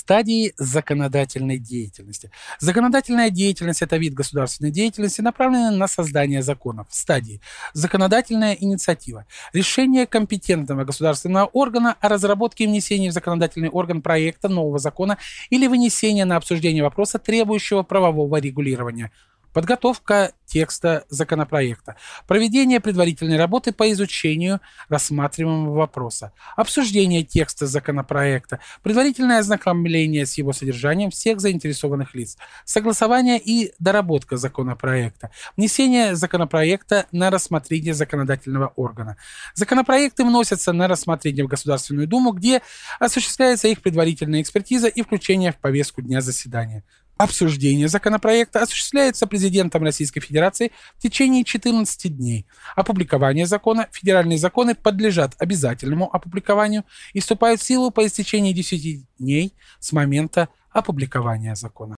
Стадии законодательной деятельности. Законодательная деятельность – это вид государственной деятельности, направленный на создание законов. Стадии. Законодательная инициатива. Решение компетентного государственного органа о разработке и внесении в законодательный орган проекта нового закона или вынесения на обсуждение вопроса, требующего правового регулирования – Подготовка текста законопроекта. Проведение предварительной работы по изучению рассматриваемого вопроса. Обсуждение текста законопроекта. Предварительное ознакомление с его содержанием всех заинтересованных лиц. Согласование и доработка законопроекта. Внесение законопроекта на рассмотрение законодательного органа. Законопроекты вносятся на рассмотрение в Государственную Думу, где осуществляется их предварительная экспертиза и включение в повестку дня заседания. Обсуждение законопроекта осуществляется президентом Российской Федерации в течение 14 дней. Опубликование закона. Федеральные законы подлежат обязательному опубликованию и вступают в силу по истечении 10 дней с момента опубликования закона.